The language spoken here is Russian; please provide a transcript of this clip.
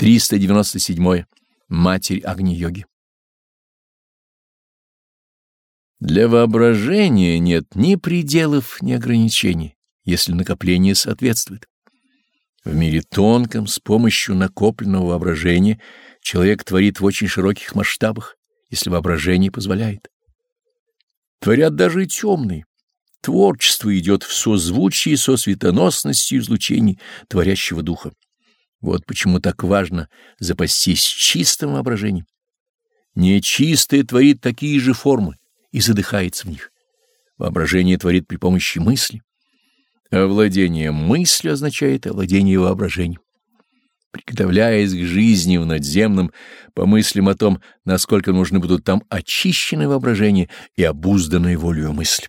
397. Матерь Агни-йоги. Для воображения нет ни пределов, ни ограничений, если накопление соответствует. В мире тонком с помощью накопленного воображения человек творит в очень широких масштабах, если воображение позволяет. Творят даже и темные. Творчество идет в созвучии со светоносностью излучений творящего духа. Вот почему так важно запастись чистым воображением. Нечистое творит такие же формы и задыхается в них. Воображение творит при помощи мысли. Овладение мыслью означает овладение воображением. Приготовляясь к жизни в надземном, помыслим о том, насколько нужны будут там очищенное воображение и обузданное волю мысли.